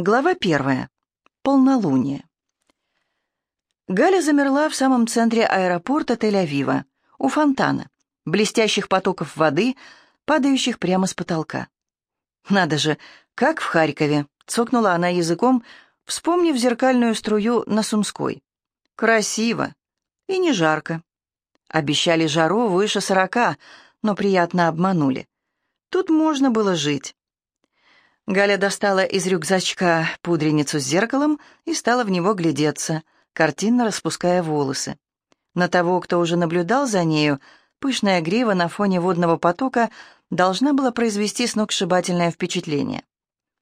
Глава первая. Полнолуние. Галя замерла в самом центре аэропорта Тель-Авива, у фонтана, блестящих потоков воды, падающих прямо с потолка. «Надо же, как в Харькове!» — цокнула она языком, вспомнив зеркальную струю на Сумской. «Красиво и не жарко. Обещали жару выше сорока, но приятно обманули. Тут можно было жить. Галя достала из рюкзачка пудреницу с зеркалом и стала в него глядеться, картинно распуская волосы. На того, кто уже наблюдал за нею, пышная грива на фоне водного потока должна была произвести сногсшибательное впечатление.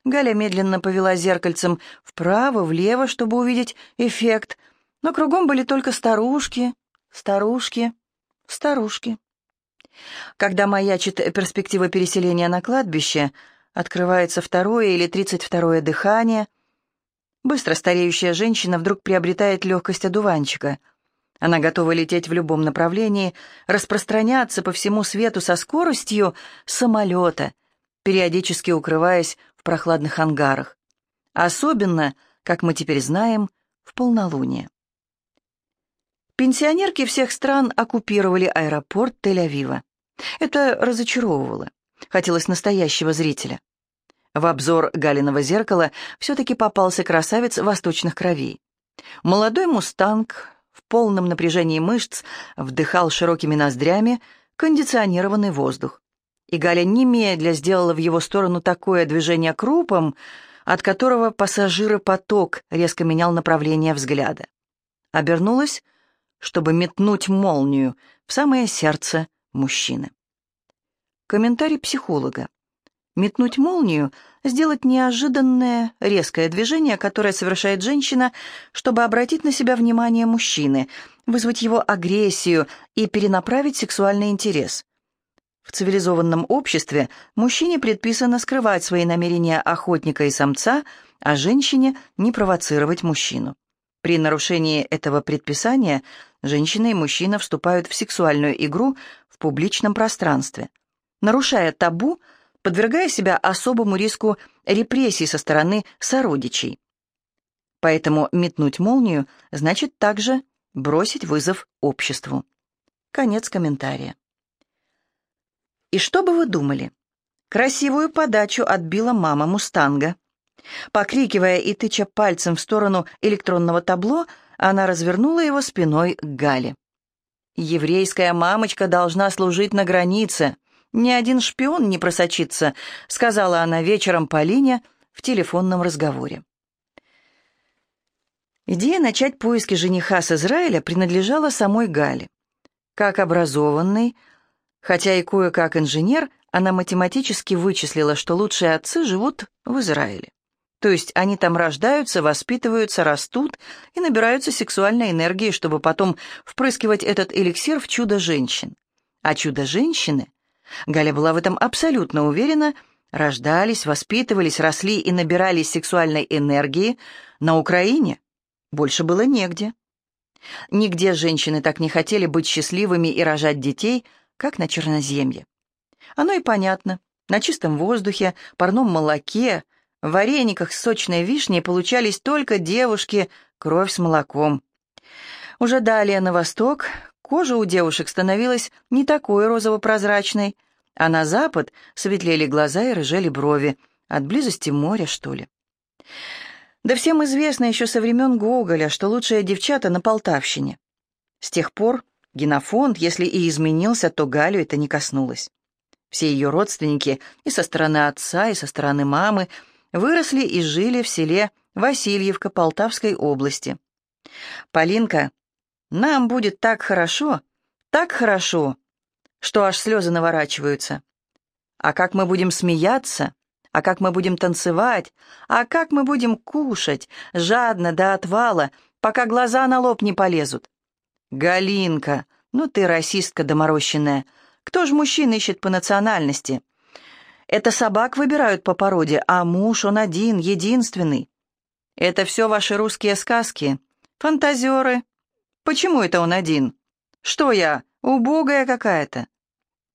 Галя медленно повела зеркальцем вправо, влево, чтобы увидеть эффект, но кругом были только старушки, старушки, старушки. Когда маячит перспектива переселения на кладбище — Открывается второе или тридцать второе дыхание. Быстро стареющая женщина вдруг приобретает легкость одуванчика. Она готова лететь в любом направлении, распространяться по всему свету со скоростью самолета, периодически укрываясь в прохладных ангарах. Особенно, как мы теперь знаем, в полнолуние. Пенсионерки всех стран оккупировали аэропорт Тель-Авива. Это разочаровывало. Хотелось настоящего зрителя. В обзор Галиного зеркала все-таки попался красавец восточных кровей. Молодой мустанг в полном напряжении мышц вдыхал широкими ноздрями кондиционированный воздух. И Галя немедля сделала в его сторону такое движение крупом, от которого пассажиропоток резко менял направление взгляда. Обернулась, чтобы метнуть молнию в самое сердце мужчины. Комментарий психолога. Метнуть молнию — сделать неожиданное, резкое движение, которое совершает женщина, чтобы обратить на себя внимание мужчины, вызвать его агрессию и перенаправить сексуальный интерес. В цивилизованном обществе мужчине предписано скрывать свои намерения охотника и самца, а женщине не провоцировать мужчину. При нарушении этого предписания женщина и мужчина вступают в сексуальную игру в публичном пространстве. Нарушая табу – подвергая себя особому риску репрессий со стороны сородичей. Поэтому метнуть молнию значит также бросить вызов обществу. Конец комментария. И что бы вы думали? Красивую подачу отбила мама Мустанга. Покрикивая и тыча пальцем в сторону электронного табло, она развернула его спиной к Гале. «Еврейская мамочка должна служить на границе. «Ни один шпион не просочится», — сказала она вечером Полине в телефонном разговоре. Идея начать поиски жениха с Израиля принадлежала самой Гале. Как образованный, хотя и кое-как инженер, она математически вычислила, что лучшие отцы живут в Израиле. То есть они там рождаются, воспитываются, растут и набираются сексуальной энергии, чтобы потом впрыскивать этот эликсир в чудо женщин. А чудо женщины Галя была в этом абсолютно уверена, рождались, воспитывались, росли и набирались сексуальной энергии на Украине. Больше было негде. Нигде женщины так не хотели быть счастливыми и рожать детей, как на Черноземье. Оно и понятно. На чистом воздухе, парном молоке, в варениках с сочной вишней получались только девушки, кровь с молоком. Уже далее на восток Кожа у девушек становилась не такой розово-прозрачной, а на запад светлели глаза и рыжели брови. От близости моря, что ли? Да всем известно еще со времен Гоголя, что лучшие девчата на Полтавщине. С тех пор генофонд, если и изменился, то Галю это не коснулось. Все ее родственники и со стороны отца, и со стороны мамы выросли и жили в селе Васильевка Полтавской области. Полинка нам будет так хорошо, так хорошо, что аж слезы наворачиваются. А как мы будем смеяться, а как мы будем танцевать, а как мы будем кушать, жадно до отвала, пока глаза на лоб не полезут. Галинка, ну ты расистка доморощенная. Кто ж мужчин ищет по национальности? Это собак выбирают по породе, а муж он один, единственный. Это все ваши русские сказки. Фантазеры, Почему это он один? Что я, убогая какая-то?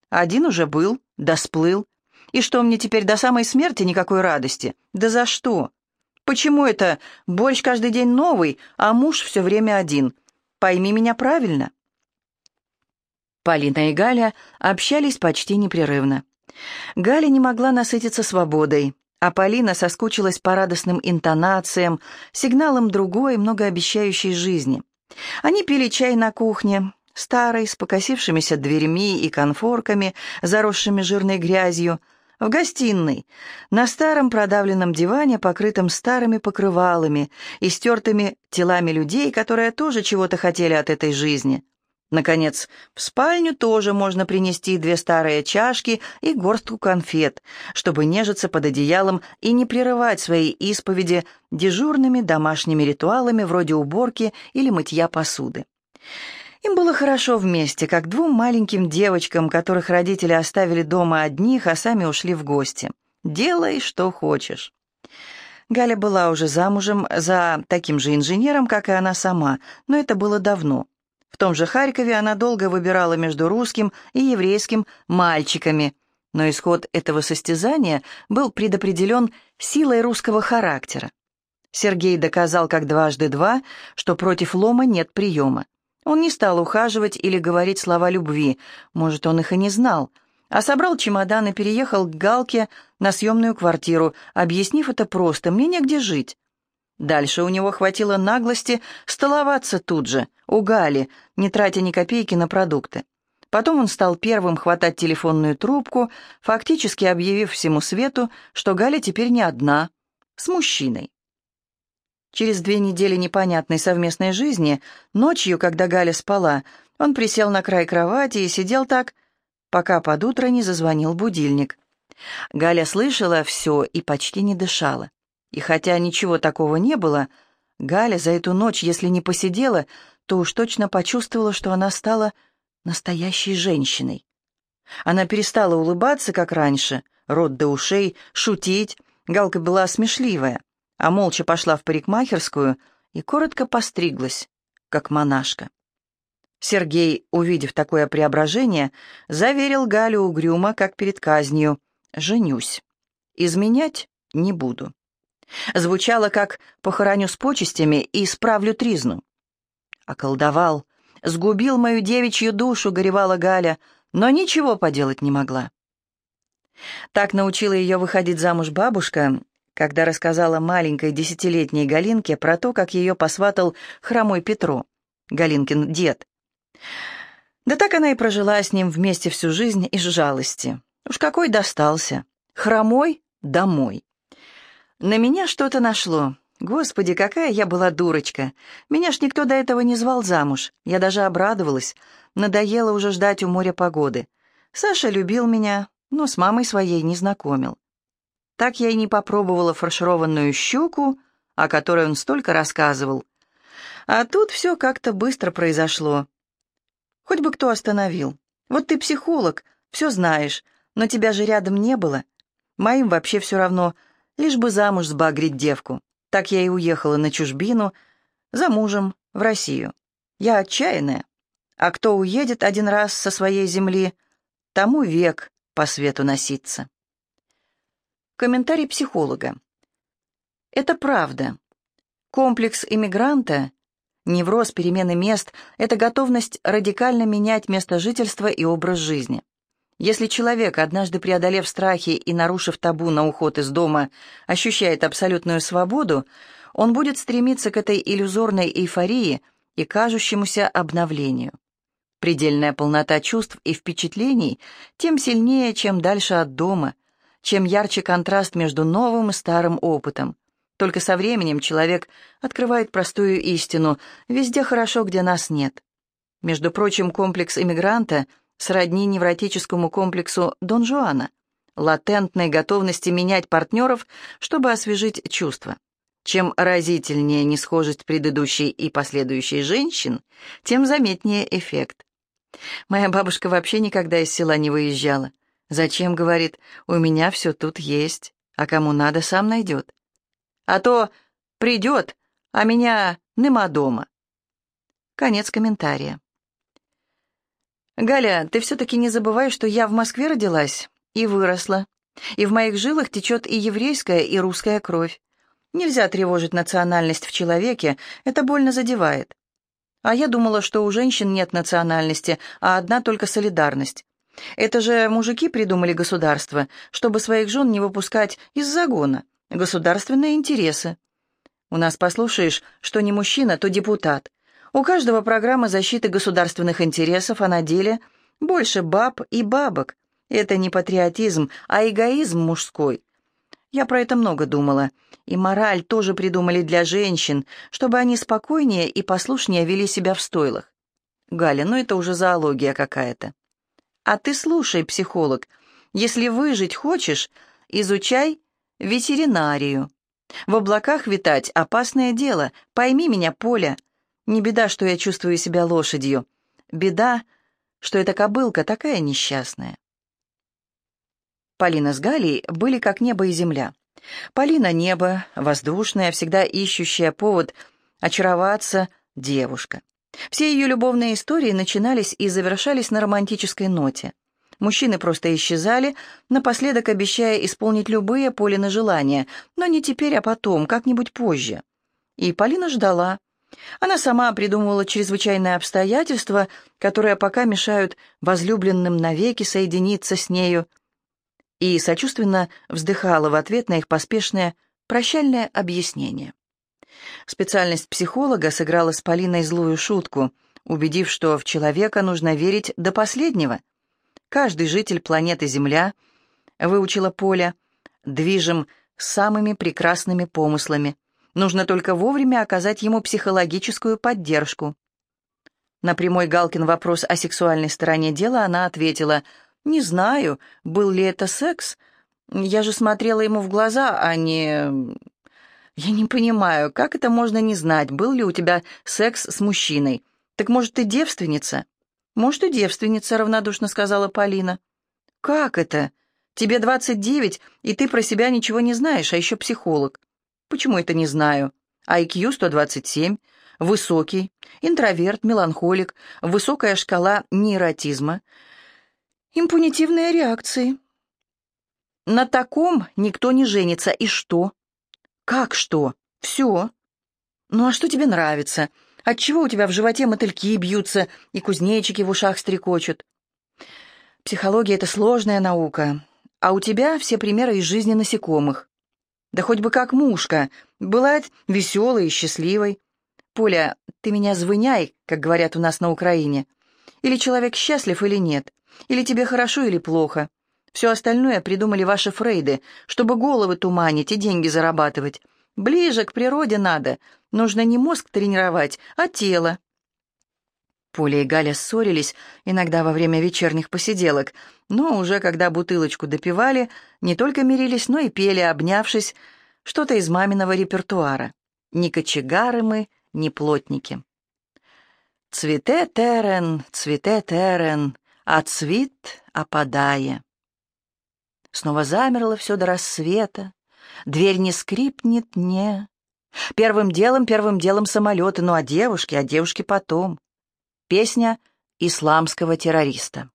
Один уже был, да сплыл. И что мне теперь до самой смерти никакой радости? Да за что? Почему это борщ каждый день новый, а муж все время один? Пойми меня правильно». Полина и Галя общались почти непрерывно. Галя не могла насытиться свободой, а Полина соскучилась по радостным интонациям, сигналам другой, многообещающей жизни. Они пили чай на кухне, старой, с покосившимися дверьми и конфорками, заросшими жирной грязью, в гостиной, на старом продавленном диване, покрытом старыми покрывалами и стертыми телами людей, которые тоже чего-то хотели от этой жизни. Наконец, в спальню тоже можно принести две старые чашки и горстку конфет, чтобы нежиться под одеялом и не прерывать свои исповеди дежурными домашними ритуалами вроде уборки или мытья посуды. Им было хорошо вместе, как двум маленьким девочкам, которых родители оставили дома одних, а сами ушли в гости. «Делай, что хочешь». Галя была уже замужем за таким же инженером, как и она сама, но это было давно. В том же Харькове она долго выбирала между русским и еврейским мальчиками, но исход этого состязания был предопределен силой русского характера. Сергей доказал как дважды два, что против лома нет приема. Он не стал ухаживать или говорить слова любви, может, он их и не знал, а собрал чемодан и переехал к Галке на съемную квартиру, объяснив это просто «мне негде жить». Дальше у него хватило наглости столоваться тут же, у Гали, не тратя ни копейки на продукты. Потом он стал первым хватать телефонную трубку, фактически объявив всему свету, что Галя теперь не одна, с мужчиной. Через две недели непонятной совместной жизни, ночью, когда Галя спала, он присел на край кровати и сидел так, пока под утро не зазвонил будильник. Галя слышала все и почти не дышала. И хотя ничего такого не было, Галя за эту ночь, если не посидела, то уж точно почувствовала, что она стала настоящей женщиной. Она перестала улыбаться, как раньше, рот до ушей, шутить, Галка была смешливая а молча пошла в парикмахерскую и коротко постриглась, как монашка. Сергей, увидев такое преображение, заверил Галю угрюмо, как перед казнью, «Женюсь. Изменять не буду». Звучало, как «похороню с почестями и исправлю тризну». Околдовал, сгубил мою девичью душу, горевала Галя, но ничего поделать не могла. Так научила ее выходить замуж бабушка, когда рассказала маленькой десятилетней Галинке про то, как ее посватал хромой Петро, Галинкин дед. Да так она и прожила с ним вместе всю жизнь из жалости. Уж какой достался. Хромой домой. На меня что-то нашло. Господи, какая я была дурочка. Меня ж никто до этого не звал замуж. Я даже обрадовалась. Надоело уже ждать у моря погоды. Саша любил меня, но с мамой своей не знакомил. Так я и не попробовала фаршированную щуку, о которой он столько рассказывал. А тут все как-то быстро произошло. Хоть бы кто остановил. Вот ты психолог, все знаешь, но тебя же рядом не было. Моим вообще все равно, лишь бы замуж сбагрить девку. Так я и уехала на чужбину, за мужем, в Россию. Я отчаянная. А кто уедет один раз со своей земли, тому век по свету носиться. Комментарий психолога. Это правда. Комплекс иммигранта, невроз перемены мест – это готовность радикально менять место жительства и образ жизни. Если человек, однажды преодолев страхи и нарушив табу на уход из дома, ощущает абсолютную свободу, он будет стремиться к этой иллюзорной эйфории и кажущемуся обновлению. Предельная полнота чувств и впечатлений тем сильнее, чем дальше от дома, чем ярче контраст между новым и старым опытом. Только со временем человек открывает простую истину «везде хорошо, где нас нет». Между прочим, комплекс иммигранта сродни невротическому комплексу Дон Жуана, латентной готовности менять партнеров, чтобы освежить чувства. Чем разительнее несхожесть предыдущей и последующей женщин, тем заметнее эффект. Моя бабушка вообще никогда из села не выезжала. Зачем, говорит, у меня все тут есть, а кому надо, сам найдет. А то придет, а меня нема дома. Конец комментария. «Галя, ты все-таки не забывай, что я в Москве родилась и выросла, и в моих жилах течет и еврейская, и русская кровь. Нельзя тревожить национальность в человеке, это больно задевает. А я думала, что у женщин нет национальности, а одна только солидарность. Это же мужики придумали государство, чтобы своих жен не выпускать из загона. Государственные интересы. У нас послушаешь, что не мужчина, то депутат. У каждого программа защиты государственных интересов, а на деле больше баб и бабок. Это не патриотизм, а эгоизм мужской. Я про это много думала. И мораль тоже придумали для женщин, чтобы они спокойнее и послушнее вели себя в стойлах. Галя, ну это уже зоология какая-то. А ты слушай, психолог, если выжить хочешь, изучай ветеринарию. В облаках витать — опасное дело, пойми меня, Поля. Не беда, что я чувствую себя лошадью. Беда, что эта кобылка такая несчастная. Полина с Галей были как небо и земля. Полина — небо, воздушная, всегда ищущая повод очароваться девушка. Все ее любовные истории начинались и завершались на романтической ноте. Мужчины просто исчезали, напоследок обещая исполнить любые Полины желания, но не теперь, а потом, как-нибудь позже. И Полина ждала. Она сама придумывала чрезвычайные обстоятельства, которые пока мешают возлюбленным навеки соединиться с нею, и сочувственно вздыхала в ответ на их поспешное прощальное объяснение. Специальность психолога сыграла с Полиной злую шутку, убедив, что в человека нужно верить до последнего. Каждый житель планеты Земля, выучила Поля, движим самыми прекрасными помыслами. Нужно только вовремя оказать ему психологическую поддержку. На прямой Галкин вопрос о сексуальной стороне дела она ответила – «Не знаю, был ли это секс. Я же смотрела ему в глаза, а не...» «Я не понимаю, как это можно не знать, был ли у тебя секс с мужчиной? Так, может, ты девственница?» «Может, и девственница», — равнодушно сказала Полина. «Как это? Тебе двадцать девять, и ты про себя ничего не знаешь, а еще психолог». «Почему это не знаю?» IQ 127, высокий, интроверт, меланхолик, высокая шкала нейротизма, Импунитивные реакции. На таком никто не женится. И что? Как что? Все. Ну а что тебе нравится? Отчего у тебя в животе мотыльки бьются и кузнечики в ушах стрекочут? Психология — это сложная наука, а у тебя все примеры из жизни насекомых. Да хоть бы как мушка, бывает веселой и счастливой. Поля, ты меня звыняй, как говорят у нас на Украине. Или человек счастлив, или нет. Или тебе хорошо, или плохо. Все остальное придумали ваши Фрейды, чтобы головы туманить и деньги зарабатывать. Ближе к природе надо. Нужно не мозг тренировать, а тело. Поля и Галя ссорились, иногда во время вечерних посиделок, но уже когда бутылочку допивали, не только мирились, но и пели, обнявшись, что-то из маминого репертуара. Ни кочегары мы, ни плотники. «Цвете терен, цвете терен, а цвет опадая. Снова замерло все до рассвета, дверь не скрипнет, не. Первым делом, первым делом самолеты, ну а девушки, а девушки потом. Песня исламского террориста.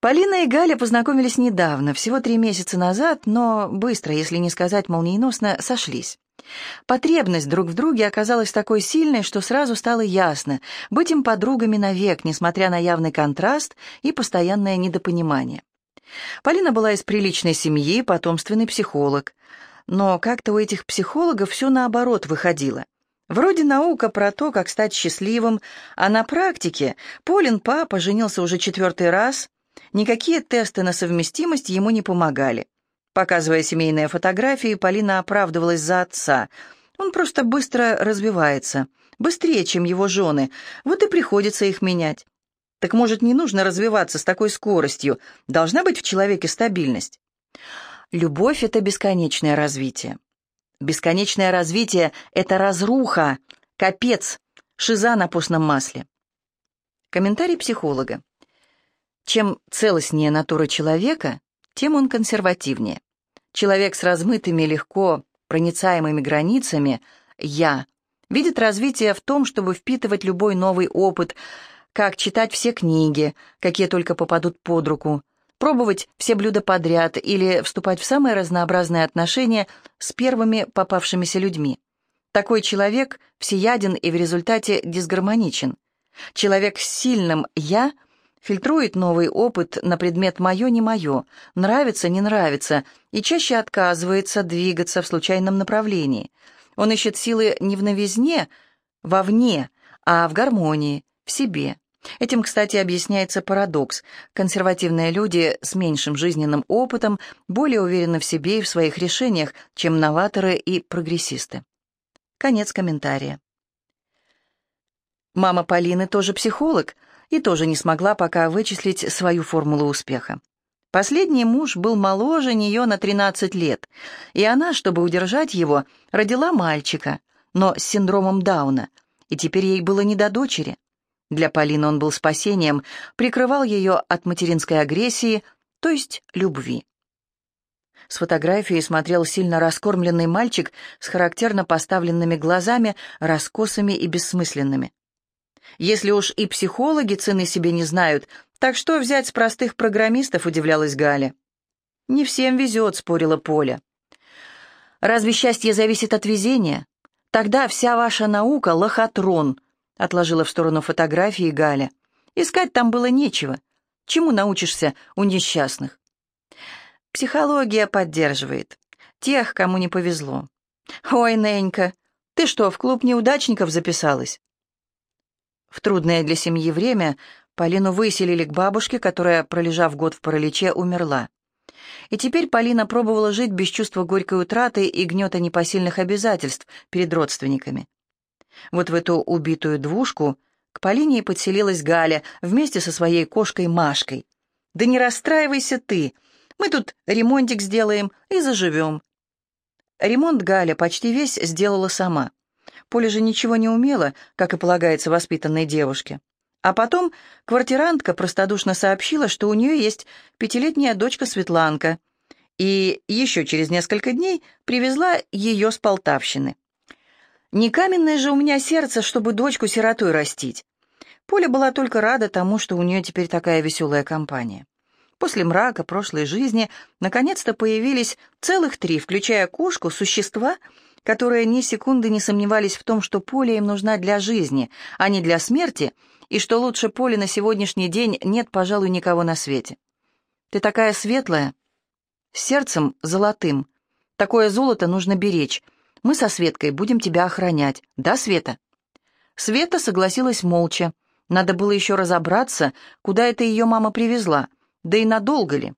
Полина и Галя познакомились недавно, всего три месяца назад, но быстро, если не сказать молниеносно, сошлись. Потребность друг в друге оказалась такой сильной, что сразу стало ясно — быть им подругами навек, несмотря на явный контраст и постоянное недопонимание. Полина была из приличной семьи, потомственный психолог. Но как-то у этих психологов все наоборот выходило. Вроде наука про то, как стать счастливым, а на практике Полин папа женился уже четвертый раз, никакие тесты на совместимость ему не помогали. Показывая семейные фотографии, Полина оправдывалась за отца. Он просто быстро развивается, быстрее, чем его жены, вот и приходится их менять. Так может, не нужно развиваться с такой скоростью? Должна быть в человеке стабильность. Любовь — это бесконечное развитие. Бесконечное развитие — это разруха, капец, шиза на постном масле. Комментарий психолога. Чем целостнее натура человека, тем он консервативнее. Человек с размытыми, легко проницаемыми границами «я» видит развитие в том, чтобы впитывать любой новый опыт, как читать все книги, какие только попадут под руку, пробовать все блюда подряд или вступать в самые разнообразные отношения с первыми попавшимися людьми. Такой человек всеяден и в результате дисгармоничен. Человек с сильным «я» фильтрует новый опыт на предмет «моё, не моё», «нравится, не нравится» и чаще отказывается двигаться в случайном направлении. Он ищет силы не в новизне, вовне, а в гармонии, в себе. Этим, кстати, объясняется парадокс. Консервативные люди с меньшим жизненным опытом более уверены в себе и в своих решениях, чем новаторы и прогрессисты. Конец комментария. Мама Полины тоже психолог и тоже не смогла пока вычислить свою формулу успеха. Последний муж был моложе нее на 13 лет, и она, чтобы удержать его, родила мальчика, но с синдромом Дауна, и теперь ей было не до дочери. Для Полины он был спасением, прикрывал ее от материнской агрессии, то есть любви. С фотографии смотрел сильно раскормленный мальчик с характерно поставленными глазами, раскосыми и бессмысленными. Если уж и психологи цены себе не знают, так что взять с простых программистов, удивлялась Галя. «Не всем везет», — спорила Поля. «Разве счастье зависит от везения? Тогда вся ваша наука — лохотрон», — отложила в сторону фотографии Галя. «Искать там было нечего. Чему научишься у несчастных?» Психология поддерживает. Тех, кому не повезло. «Ой, Ненька, ты что, в клуб неудачников записалась?» В трудное для семьи время Полину выселили к бабушке, которая, пролежав год в параличе, умерла. И теперь Полина пробовала жить без чувства горькой утраты и гнета непосильных обязательств перед родственниками. Вот в эту убитую двушку к Полине и подселилась Галя вместе со своей кошкой Машкой. «Да не расстраивайся ты, мы тут ремонтик сделаем и заживем». Ремонт Галя почти весь сделала сама. Поля же ничего не умела, как и полагается воспитанной девушке. А потом квартирантка простодушно сообщила, что у нее есть пятилетняя дочка Светланка, и еще через несколько дней привезла ее с Полтавщины. Не каменное же у меня сердце, чтобы дочку сиротой растить. Поля была только рада тому, что у нее теперь такая веселая компания. После мрака прошлой жизни наконец-то появились целых три, включая кошку, существа, которые ни секунды не сомневались в том, что Поля им нужна для жизни, а не для смерти, и что лучше Поли на сегодняшний день нет, пожалуй, никого на свете. Ты такая светлая, с сердцем золотым. Такое золото нужно беречь. Мы со Светкой будем тебя охранять. Да, Света?» Света согласилась молча. Надо было еще разобраться, куда это ее мама привезла, да и надолго ли.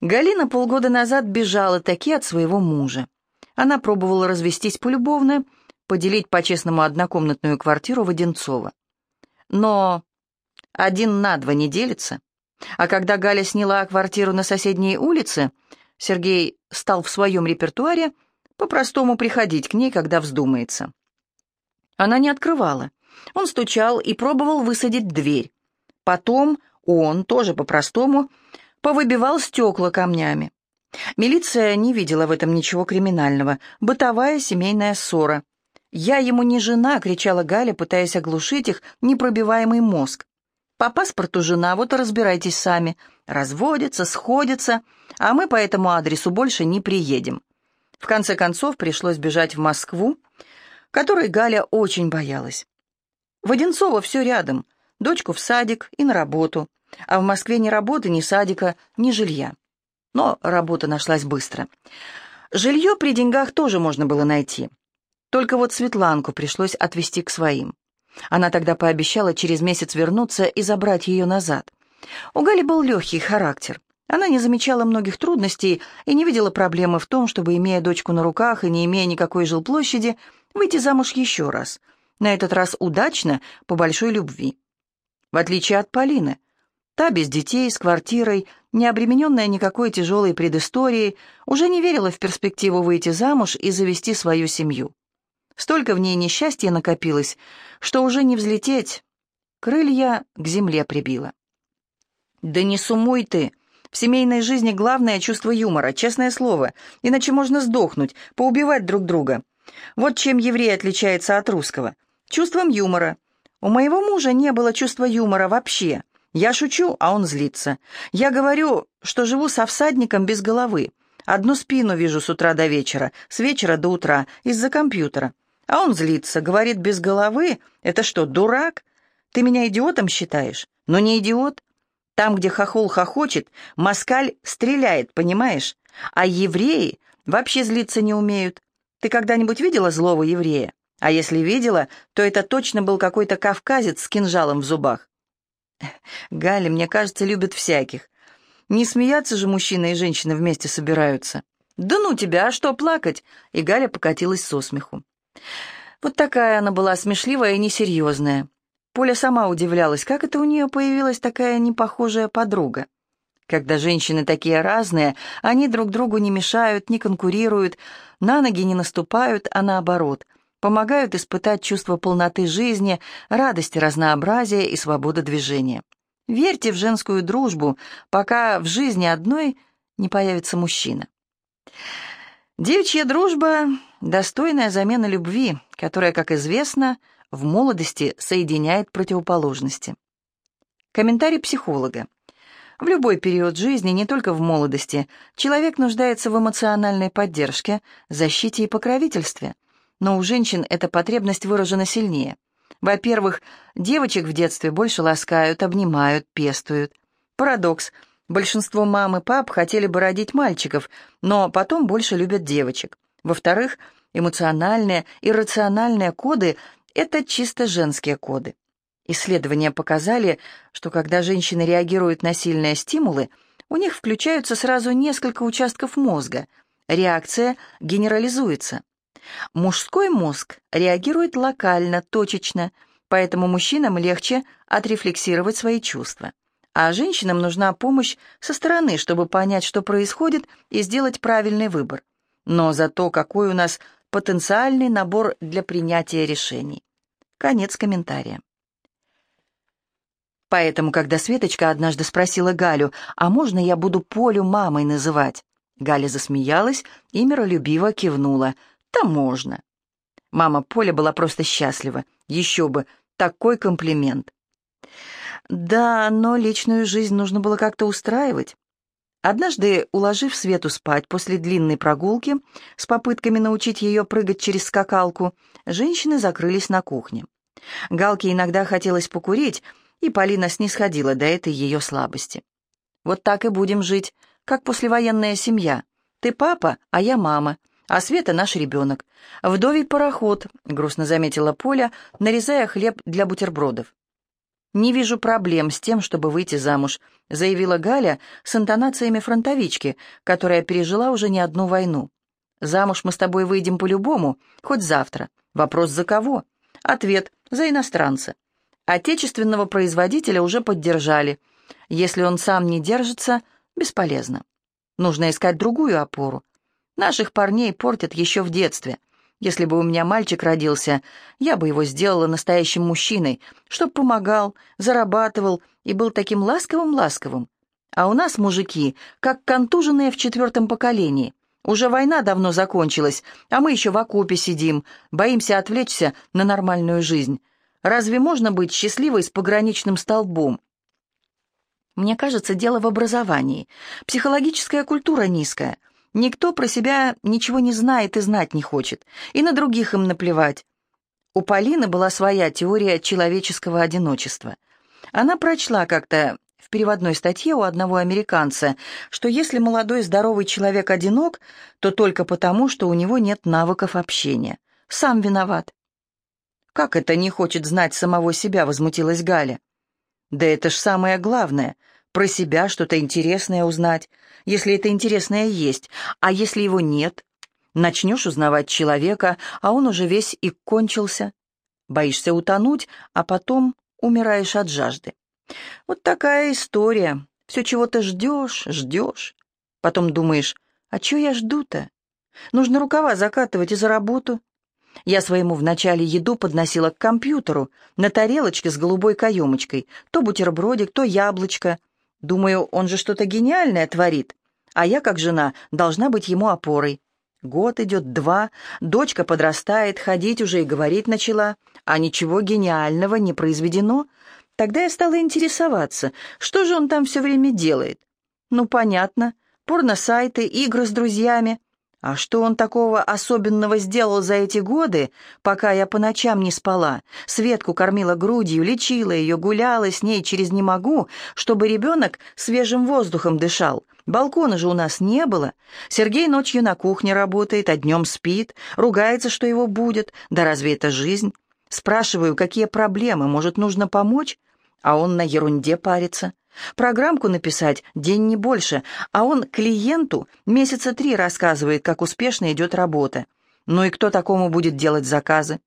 Галина полгода назад бежала таки от своего мужа. Она пробовала развестись полюбовно, поделить по-честному однокомнатную квартиру в Одинцово. Но один на два не делится. А когда Галя сняла квартиру на соседней улице, Сергей стал в своем репертуаре по-простому приходить к ней, когда вздумается. Она не открывала. Он стучал и пробовал высадить дверь. Потом он, тоже по-простому, повыбивал стекла камнями. Милиция не видела в этом ничего криминального. Бытовая семейная ссора. «Я ему не жена!» — кричала Галя, пытаясь оглушить их непробиваемый мозг. «По паспорту жена, вот и разбирайтесь сами. Разводятся, сходятся, а мы по этому адресу больше не приедем». В конце концов пришлось бежать в Москву, которой Галя очень боялась. В Одинцово все рядом, дочку в садик и на работу, а в Москве ни работы, ни садика, ни жилья. Но работа нашлась быстро. Жилье при деньгах тоже можно было найти. Только вот Светланку пришлось отвезти к своим. Она тогда пообещала через месяц вернуться и забрать ее назад. У Гали был легкий характер. Она не замечала многих трудностей и не видела проблемы в том, чтобы, имея дочку на руках и не имея никакой жилплощади, выйти замуж еще раз. На этот раз удачно, по большой любви. В отличие от Полины, Та без детей, с квартирой, не обремененная никакой тяжелой предысторией, уже не верила в перспективу выйти замуж и завести свою семью. Столько в ней несчастья накопилось, что уже не взлететь. Крылья к земле прибило. «Да не сумуй ты! В семейной жизни главное чувство юмора, честное слово, иначе можно сдохнуть, поубивать друг друга. Вот чем еврей отличается от русского. Чувством юмора. У моего мужа не было чувства юмора вообще. Я шучу, а он злится. Я говорю, что живу со всадником без головы. Одну спину вижу с утра до вечера, с вечера до утра, из-за компьютера. А он злится, говорит, без головы? Это что, дурак? Ты меня идиотом считаешь? Но не идиот. Там, где хохол хохочет, москаль стреляет, понимаешь? А евреи вообще злиться не умеют. Ты когда-нибудь видела злого еврея? А если видела, то это точно был какой-то кавказец с кинжалом в зубах. Галя, мне кажется, любит всяких. Не смеяться же мужчина и женщина вместе собираются. Да ну тебя, а что плакать? И Галя покатилась со смеху. Вот такая она была смешливая и несерьезная. Поля сама удивлялась, как это у нее появилась такая непохожая подруга. Когда женщины такие разные, они друг другу не мешают, не конкурируют, на ноги не наступают, а наоборот, помогают испытать чувство полноты жизни, радости разнообразия и свободы движения. Верьте в женскую дружбу, пока в жизни одной не появится мужчина. Девичья дружба — достойная замена любви, которая, как известно, в молодости соединяет противоположности. Комментарий психолога. В любой период жизни, не только в молодости, человек нуждается в эмоциональной поддержке, защите и покровительстве. Но у женщин эта потребность выражена сильнее. Во-первых, девочек в детстве больше ласкают, обнимают, пестуют. Парадокс. Большинство мам и пап хотели бы родить мальчиков, но потом больше любят девочек. Во-вторых, эмоциональные и рациональные коды – это чисто женские коды. Исследования показали, что когда женщины реагируют на сильные стимулы, у них включаются сразу несколько участков мозга. Реакция генерализуется. Мужской мозг реагирует локально, точечно, поэтому мужчинам легче отрефлексировать свои чувства. А женщинам нужна помощь со стороны, чтобы понять, что происходит, и сделать правильный выбор. Но зато какой у нас потенциальный набор для принятия решений. Конец комментария. Поэтому, когда Светочка однажды спросила Галю, «А можно я буду Полю мамой называть?» Галя засмеялась и миролюбиво кивнула. «Да можно». Мама Поля была просто счастлива. Еще бы, такой комплимент. Да, но личную жизнь нужно было как-то устраивать. Однажды, уложив Свету спать после длинной прогулки с попытками научить ее прыгать через скакалку, женщины закрылись на кухне. Галке иногда хотелось покурить, и Полина снисходила до этой ее слабости. «Вот так и будем жить, как послевоенная семья. Ты папа, а я мама, а Света наш ребенок. Вдовий пароход», — грустно заметила Поля, нарезая хлеб для бутербродов. «Не вижу проблем с тем, чтобы выйти замуж», — заявила Галя с интонациями фронтовички, которая пережила уже не одну войну. «Замуж мы с тобой выйдем по-любому, хоть завтра. Вопрос за кого?» Ответ — за иностранца. Отечественного производителя уже поддержали. Если он сам не держится, бесполезно. Нужно искать другую опору. Наших парней портят еще в детстве. Если бы у меня мальчик родился, я бы его сделала настоящим мужчиной, чтоб помогал, зарабатывал и был таким ласковым-ласковым. А у нас мужики, как контуженные в четвертом поколении. Уже война давно закончилась, а мы еще в окопе сидим, боимся отвлечься на нормальную жизнь. Разве можно быть счастливой с пограничным столбом? Мне кажется, дело в образовании. Психологическая культура низкая. Никто про себя ничего не знает и знать не хочет. И на других им наплевать. У Полины была своя теория человеческого одиночества. Она прочла как-то в переводной статье у одного американца, что если молодой здоровый человек одинок, то только потому, что у него нет навыков общения. Сам виноват. «Как это не хочет знать самого себя?» — возмутилась Галя. «Да это ж самое главное. Про себя что-то интересное узнать, если это интересное есть. А если его нет? Начнешь узнавать человека, а он уже весь и кончился. Боишься утонуть, а потом умираешь от жажды. Вот такая история. Все чего-то ждешь, ждешь. Потом думаешь, а что я жду-то? Нужно рукава закатывать и за работу. Я своему вначале еду подносила к компьютеру, на тарелочке с голубой каемочкой, то бутербродик, то яблочко. Думаю, он же что-то гениальное творит, а я, как жена, должна быть ему опорой. Год идет, два, дочка подрастает, ходить уже и говорить начала, а ничего гениального не произведено. Тогда я стала интересоваться, что же он там все время делает. Ну, понятно, порно-сайты, игры с друзьями. А что он такого особенного сделал за эти годы, пока я по ночам не спала, Светку кормила грудью, лечила ее, гуляла с ней через «не могу», чтобы ребенок свежим воздухом дышал? Балкона же у нас не было. Сергей ночью на кухне работает, а днем спит, ругается, что его будет. Да разве это жизнь? Спрашиваю, какие проблемы, может, нужно помочь? А он на ерунде парится. Программку написать день не больше, а он клиенту месяца три рассказывает, как успешно идет работа. Ну и кто такому будет делать заказы?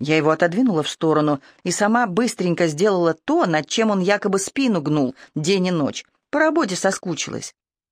Я его отодвинула в сторону и сама быстренько сделала то, над чем он якобы спину гнул день и ночь. По работе соскучилась.